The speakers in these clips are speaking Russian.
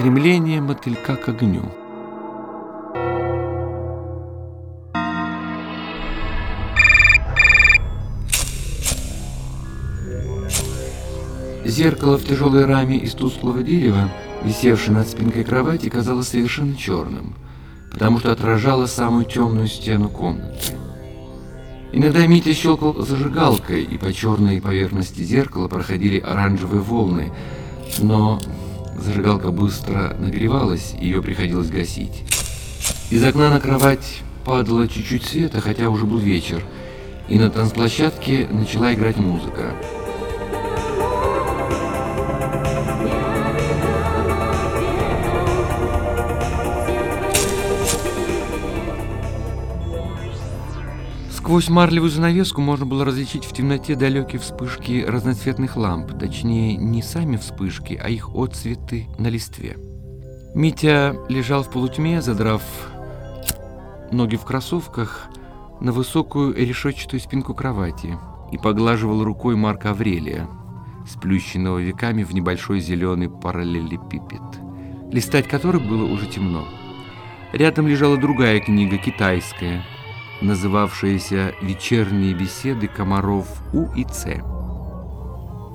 стремление мотылька к огню. Зеркало в тяжелой раме из тусклого дерева, висевшее над спинкой кровати, казалось совершенно черным, потому что отражало самую темную стену комнаты. Иногда Митя щелкал зажигалкой, и по черной поверхности зеркала проходили оранжевые волны, но зажигалка быстро нагревалась, ее приходилось гасить. Из окна на кровать падало чуть-чуть света, хотя уже был вечер, и на танцплощадке начала играть музыка. Сквозь марлевую занавеску можно было различить в темноте далекие вспышки разноцветных ламп, точнее, не сами вспышки, а их отцветы на листве. Митя лежал в полутьме, задрав ноги в кроссовках на высокую решетчатую спинку кровати и поглаживал рукой Марка Аврелия, сплющенного веками в небольшой зеленый параллелепипед, листать который было уже темно. Рядом лежала другая книга, китайская – называвшаяся «Вечерние беседы комаров У и Ц».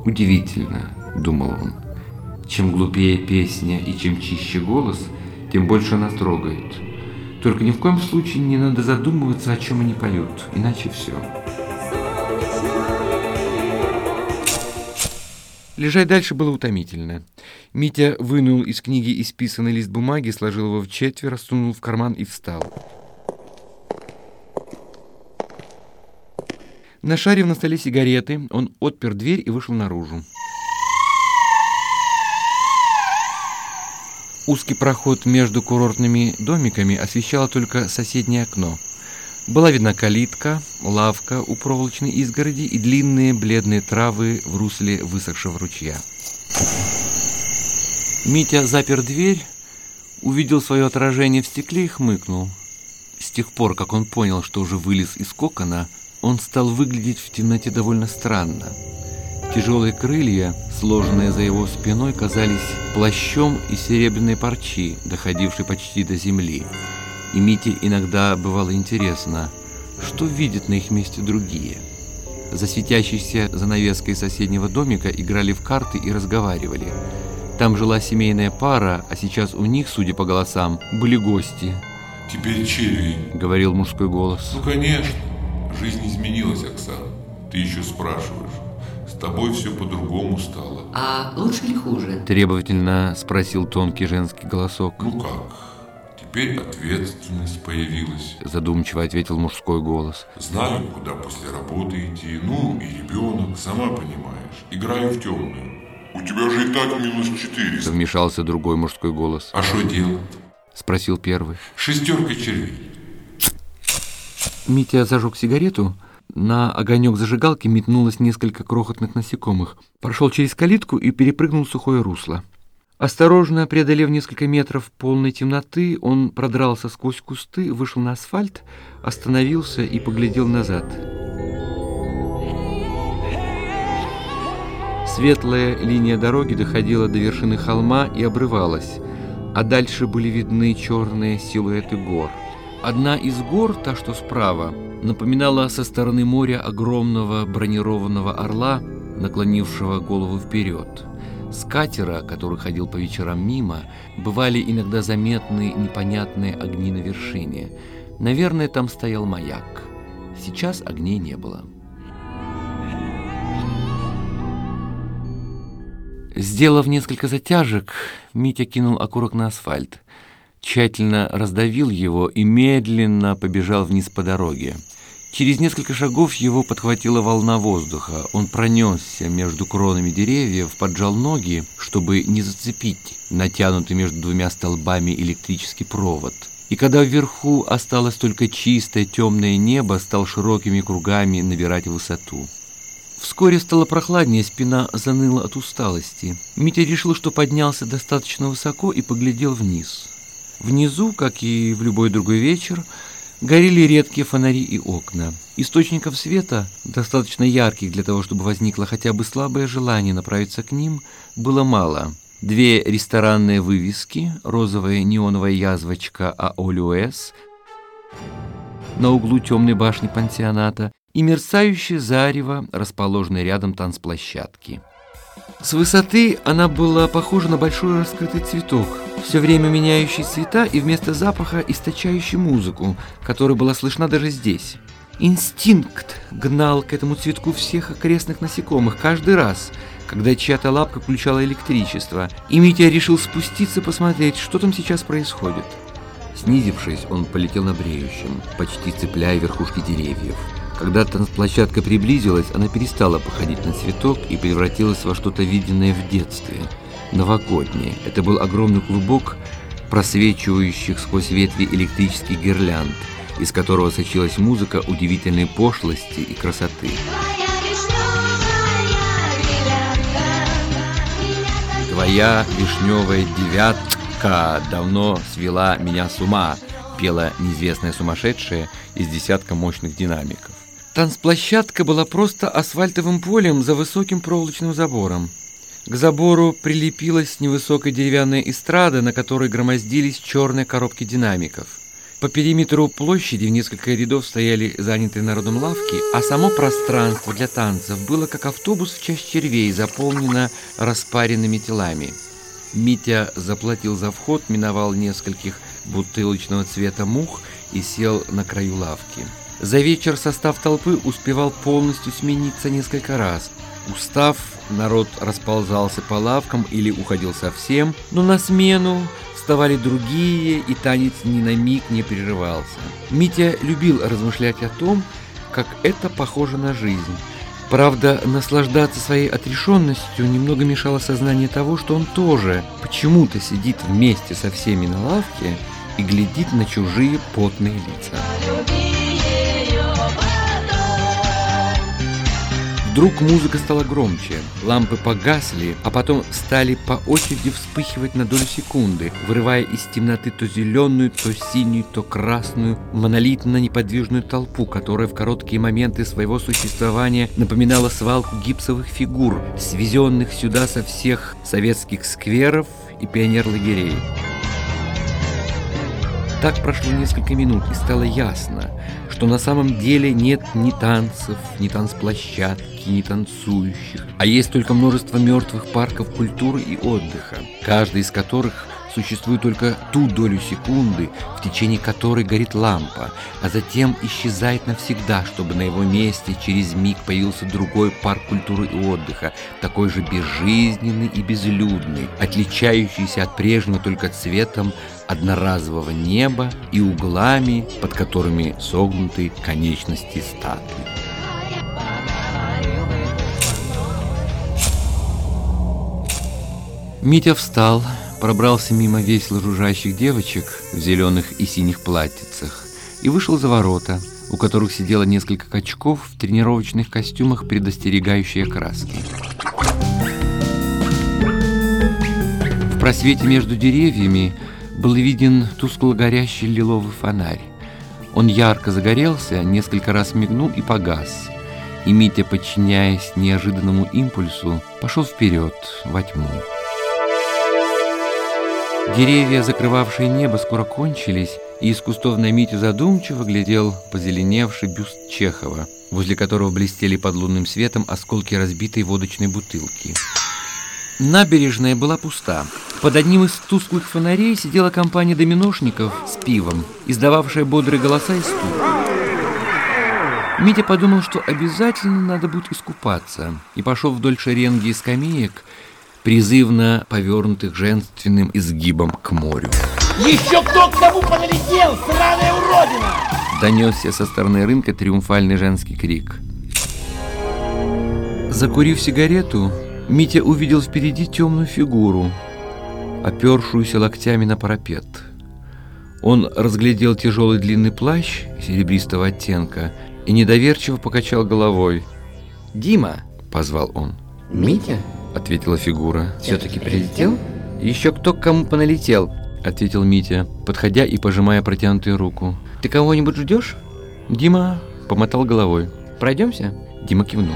«Удивительно», — думал он, — «чем глупее песня и чем чище голос, тем больше она трогает. Только ни в коем случае не надо задумываться, о чем они поют, иначе все». Лежать дальше было утомительно. Митя вынул из книги исписанный лист бумаги, сложил его в четверо, сунул в карман и встал. Нашарив на столе сигареты, он отпер дверь и вышел наружу. Узкий проход между курортными домиками освещало только соседнее окно. Была видна калитка, лавка у проволочной изгороди и длинные бледные травы в русле высохшего ручья. Митя запер дверь, увидел свое отражение в стекле и хмыкнул. С тех пор, как он понял, что уже вылез из кокона, он стал выглядеть в темноте довольно странно. Тяжелые крылья, сложенные за его спиной, казались плащом из серебряной парчи, доходившей почти до земли. И Мите иногда бывало интересно, что видят на их месте другие. За светящейся занавеской соседнего домика играли в карты и разговаривали. Там жила семейная пара, а сейчас у них, судя по голосам, были гости. «Теперь черви», — говорил мужской голос. «Ну, конечно». Жизнь изменилась, Оксана. Ты еще спрашиваешь. С тобой все по-другому стало. А лучше или хуже? Требовательно спросил тонкий женский голосок. Ну как? Теперь ответственность появилась. Задумчиво ответил мужской голос. Знаю, куда после работы идти. Ну и ребенок, сама понимаешь. Играю в темную. У тебя же и так минус 400. Вмешался другой мужской голос. А что делать? Спросил первый. Шестерка червей. Митя зажег сигарету. На огонек зажигалки метнулось несколько крохотных насекомых. Прошел через калитку и перепрыгнул сухое русло. Осторожно преодолев несколько метров полной темноты, он продрался сквозь кусты, вышел на асфальт, остановился и поглядел назад. Светлая линия дороги доходила до вершины холма и обрывалась, а дальше были видны черные силуэты гор. Одна из гор, та что справа, напоминала со стороны моря огромного бронированного орла, наклонившего голову вперед. С катера, который ходил по вечерам мимо, бывали иногда заметны непонятные огни на вершине. Наверное, там стоял маяк. Сейчас огней не было. Сделав несколько затяжек, Митя кинул окурок на асфальт тщательно раздавил его и медленно побежал вниз по дороге. Через несколько шагов его подхватила волна воздуха. Он пронесся между кронами деревьев, поджал ноги, чтобы не зацепить натянутый между двумя столбами электрический провод. И когда вверху осталось только чистое темное небо, стал широкими кругами набирать высоту. Вскоре стало прохладнее, спина заныла от усталости. Митя решил, что поднялся достаточно высоко и поглядел вниз. Внизу, как и в любой другой вечер, горели редкие фонари и окна. Источников света, достаточно ярких для того, чтобы возникло хотя бы слабое желание направиться к ним, было мало. две ресторанные вывески, розовая неоновая язвочка АОЛЮС на углу темной башни пансионата и мерцающее зарево, расположенное рядом танцплощадки. С высоты она была похожа на большой раскрытый цветок, все время меняющий цвета и вместо запаха источающий музыку, которая была слышна даже здесь. Инстинкт гнал к этому цветку всех окрестных насекомых каждый раз, когда чья-то лапка включала электричество, и Митя решил спуститься посмотреть, что там сейчас происходит. Снизившись, он полетел на бреющем, почти цепляя верхушки деревьев. Когда танцплощадка приблизилась, она перестала походить на цветок и превратилась во что-то виденное в детстве. Новогоднее. Это был огромный клубок просвечивающих сквозь ветви электрических гирлянд, из которого сочилась музыка удивительной пошлости и красоты. «Твоя вишневая девятка давно свела меня с ума», пела неизвестная сумасшедшая из десятка мощных динамиков. Танцплощадка была просто асфальтовым полем за высоким проволочным забором. К забору прилепилась невысокая деревянная эстрада, на которой громоздились черные коробки динамиков. По периметру площади в несколько рядов стояли занятые народом лавки, а само пространство для танцев было как автобус в часть червей, заполнено распаренными телами. Митя заплатил за вход, миновал нескольких бутылочного цвета мух и сел на краю лавки. За вечер состав толпы успевал полностью смениться несколько раз. Устав, народ расползался по лавкам или уходил совсем, но на смену вставали другие, и танец ни на миг не прерывался. Митя любил размышлять о том, как это похоже на жизнь. Правда, наслаждаться своей отрешенностью немного мешало сознание того, что он тоже почему-то сидит вместе со всеми на лавке и глядит на чужие потные лица. Вдруг музыка стала громче, лампы погасли, а потом стали по очереди вспыхивать на долю секунды, вырывая из темноты то зеленую, то синюю, то красную, монолитно-неподвижную толпу, которая в короткие моменты своего существования напоминала свалку гипсовых фигур, свезенных сюда со всех советских скверов и пионерлагерей. Так прошло несколько минут, и стало ясно, что на самом деле нет ни танцев, ни танцплощадки, ни танцующих, а есть только множество мертвых парков культуры и отдыха, каждый из которых существует только ту долю секунды, в течение которой горит лампа, а затем исчезает навсегда, чтобы на его месте через миг появился другой парк культуры и отдыха, такой же безжизненный и безлюдный, отличающийся от прежнего только цветом одноразового неба и углами, под которыми согнуты конечности статуи. Митя встал, пробрался мимо весело жужжащих девочек в зеленых и синих платьицах и вышел за ворота, у которых сидело несколько качков в тренировочных костюмах, предостерегающие краски. В просвете между деревьями был виден тускло горящий лиловый фонарь. Он ярко загорелся, несколько раз мигнул и погас. И Митя, подчиняясь неожиданному импульсу, пошел вперед, во тьму. Деревья, закрывавшие небо, скоро кончились, и из кустов на Митю задумчиво глядел позеленевший бюст Чехова, возле которого блестели под лунным светом осколки разбитой водочной бутылки. Набережная была пуста. Под одним из тусклых фонарей сидела компания доминошников с пивом, издававшая бодрые голоса и стук. Митя подумал, что обязательно надо будет искупаться, и пошел вдоль шеренги скамеек, призывно повернутых женственным изгибом к морю. Еще кто к тому поналетел, сраная уродина! Донесся со стороны рынка триумфальный женский крик. Закурив сигарету, Митя увидел впереди темную фигуру, опершуюся локтями на парапет. Он разглядел тяжелый длинный плащ серебристого оттенка и недоверчиво покачал головой. «Дима!» – позвал он. «Митя?» – ответила фигура. «Все-таки прилетел?» «Еще кто к кому поналетел?» – ответил Митя, подходя и пожимая протянутую руку. «Ты кого-нибудь ждешь?» Дима помотал головой. «Пройдемся?» Дима кивнул.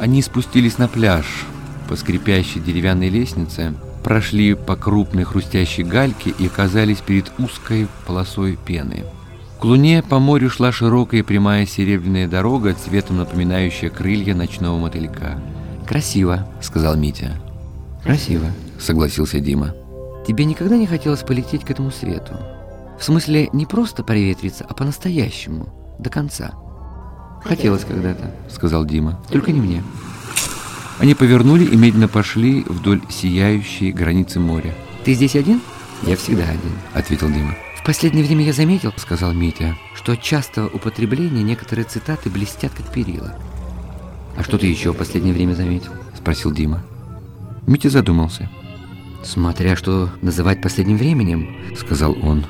Они спустились на пляж. по скрипящей деревянной лестнице, прошли по крупной хрустящей гальке и оказались перед узкой полосой пены. К луне по морю шла широкая прямая серебряная дорога, цветом напоминающая крылья ночного мотылька. Красиво, сказал Митя. Красиво, согласился Дима. Тебе никогда не хотелось полететь к этому свету? В смысле, не просто проветриться, а по-настоящему, до конца. Хотелось когда-то, сказал Дима. Только не мне. Они повернули и медленно пошли вдоль сияющей границы моря. Ты здесь один? Я всегда один, ответил Дима. В последнее время я заметил, сказал Митя, что от частого употребления некоторые цитаты блестят как перила. А что ты еще в последнее время заметил? Спросил Дима. Митя задумался. Смотря что называть последним временем, сказал он.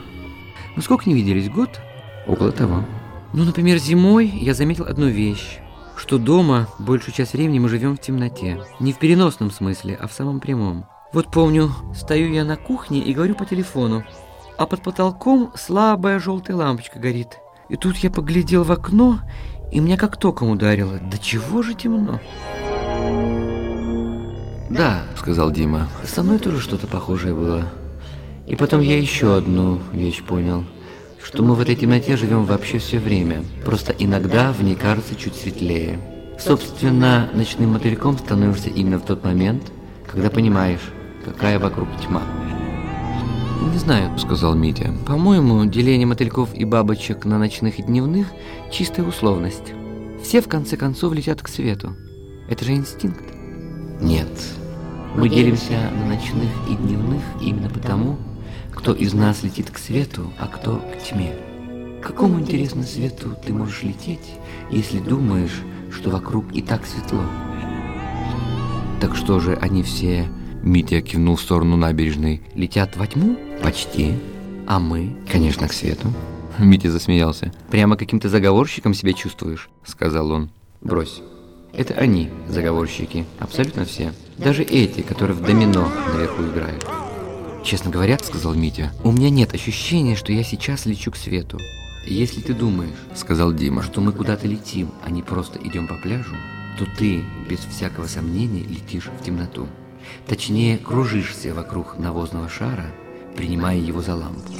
Ну сколько не виделись? Год? Около того. Ну, например, зимой я заметил одну вещь, что дома большую часть времени мы живем в темноте. Не в переносном смысле, а в самом прямом. Вот помню, стою я на кухне и говорю по телефону, а под потолком слабая желтая лампочка горит. И тут я поглядел в окно, и меня как током ударило. Да чего же темно? Да, сказал Дима. Со мной тоже что-то похожее было. И потом я еще одну вещь понял, что мы в этой темноте живем вообще все время. Просто иногда в ней кажется чуть светлее. Собственно, ночным мотыльком становишься именно в тот момент, когда понимаешь, какая вокруг тьма. «Не знаю», — сказал Митя. «По-моему, деление мотыльков и бабочек на ночных и дневных — чистая условность. Все, в конце концов, летят к свету. Это же инстинкт». «Нет. Мы делимся на ночных и дневных именно потому, кто из нас летит к свету, а кто к тьме. К какому, интересно, свету ты можешь лететь, если думаешь, что вокруг и так светло?» «Так что же они все Митя кивнул в сторону набережной. «Летят во тьму?» «Почти. А мы?» «Конечно, к свету». Митя засмеялся. «Прямо каким-то заговорщиком себя чувствуешь?» Сказал он. «Брось. Это они, заговорщики. Абсолютно все. Даже эти, которые в домино наверху играют». «Честно говоря, — сказал Митя, — у меня нет ощущения, что я сейчас лечу к свету. Если ты думаешь, — сказал Дима, — что мы куда-то летим, а не просто идем по пляжу, то ты, без всякого сомнения, летишь в темноту. Точнее, кружишься вокруг навозного шара, принимая его за лампу.